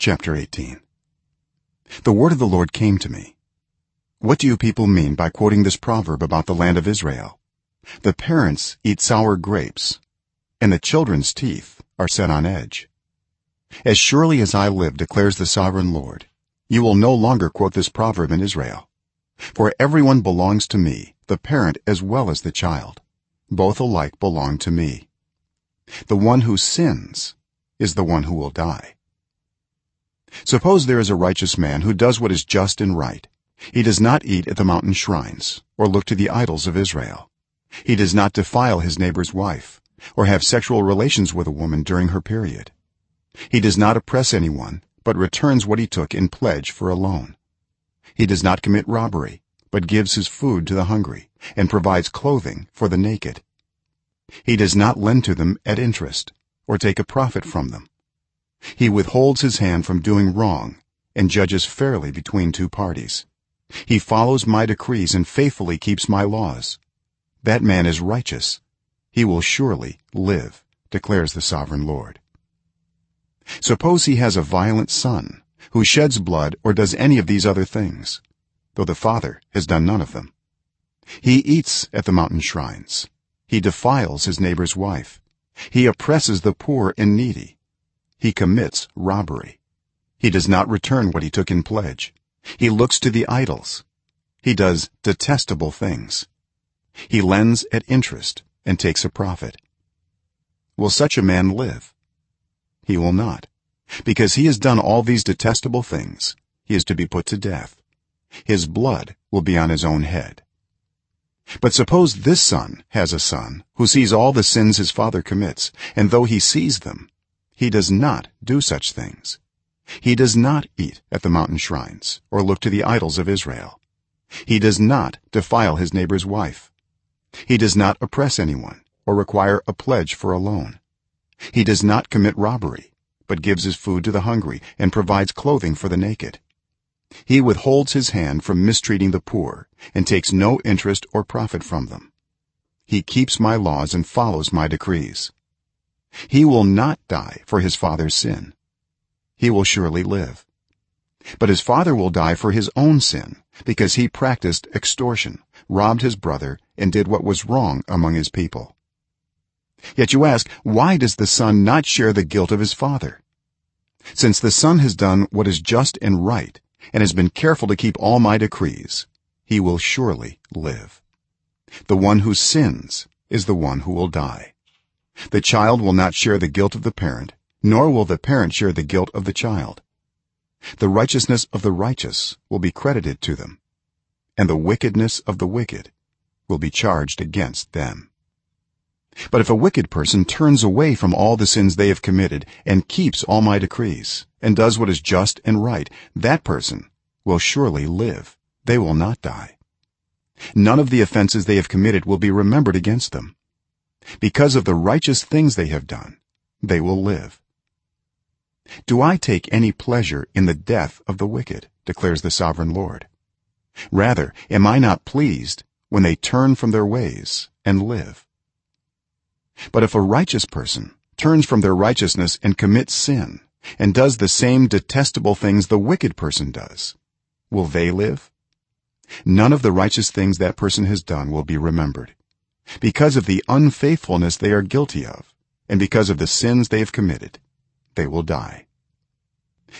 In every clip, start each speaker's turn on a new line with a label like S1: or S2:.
S1: chapter 18 the word of the lord came to me. What do you people mean by quoting this proverb about the land of israel? The parents eat sour grapes and the children's teeth are set on edge. As surely as i live declares the sovereign lord you will no longer quote this proverb in israel. For everyone belongs to me the parent as well as the child. Both alike belong to me. The one who sins is the one who will die suppose there is a righteous man who does what is just and right. He does not eat at the mountain shrines or look to the idols of israel. He does not defile his neighbor's wife or have sexual relations with a woman during her period. He does not oppress anyone but returns what he took in pledge for a loan. He does not commit robbery but gives his food to the hungry and provides clothing for the naked. He does not lend to them at interest or take a profit from them he withholds his hand from doing wrong and judges fairly between two parties. He follows my decrees and faithfully keeps my laws. That man is righteous. He will surely live declares the sovereign lord. Suppose he has a violent son who sheds blood or does any of these other things though the father has done none of them. He eats at the mountain shrines. He defiles his neighbor's wife. He oppresses the poor and needy he commits robbery. He does not return what he took in pledge. He looks to the idols. He does detestable things. He lends at interest and takes a profit. Will such a man live? He will not. Because he has done all these detestable things he is to be put to death. His blood will be on his own head. But suppose this son has a son who sees all the sins his father commits and though he sees them he does not do such things. He does not eat at the mountain shrines or look to the idols of israel. He does not defile his neighbor's wife. He does not oppress anyone or require a pledge for a loan. He does not commit robbery but gives his food to the hungry and provides clothing for the naked. He withholds his hand from mistreating the poor and takes no interest or profit from them. He keeps my laws and follows my decrees he will not die for his father's sin. He will surely live. But his father will die for his own sin because he practiced extortion robbed his brother and did what was wrong among his people. Yet you ask why does the son not share the guilt of his father? Since the son has done what is just and right and has been careful to keep all my decrees he will surely live. The one who sins is the one who will die the child will not share the guilt of the parent nor will the parent share the guilt of the child. The righteousness of the righteous will be credited to them and the wickedness of the wicked will be charged against them. But if a wicked person turns away from all the sins they have committed and keeps all my decrees and does what is just and right that person will surely live. They will not die. None of the offenses they have committed will be remembered against them because of the righteous things they have done they will live. Do i take any pleasure in the death of the wicked declares the sovereign lord? Rather am i not pleased when they turn from their ways and live? But if a righteous person turns from their righteousness and commits sin and does the same detestable things the wicked person does will they live? None of the righteous things that person has done will be remembered because of the unfaithfulness they are guilty of and because of the sins they have committed they will die.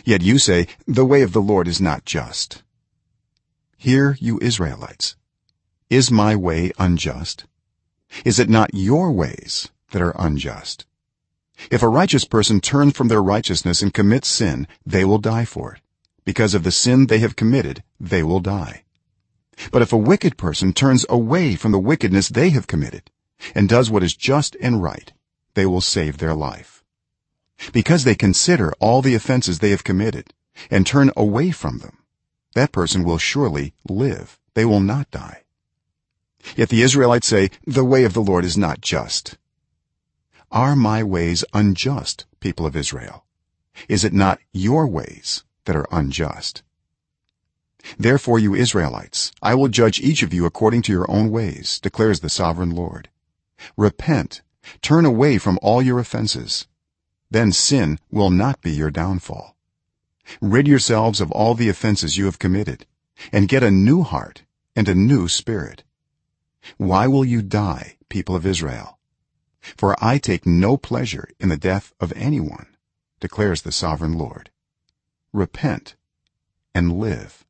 S1: Yet you say the way of the lord is not just. Hear you israelites. Is my way unjust? Is it not your ways that are unjust? If a righteous person turns from their righteousness and commits sin they will die for it. Because of the sin they have committed they will die but if a wicked person turns away from the wickedness they have committed and does what is just and right they will save their life. Because they consider all the offenses they have committed and turn away from them that person will surely live. They will not die. Yet the israelites say the way of the lord is not just. Are my ways unjust people of israel? Is it not your ways that are unjust therefore you israelites i will judge each of you according to your own ways declares the sovereign lord. Repent. Turn away from all your offenses. Then sin will not be your downfall. Rid yourselves of all the offenses you have committed and get a new heart and a new spirit. Why will you die people of israel? For i take no pleasure in the death of anyone declares the sovereign lord. Repent and live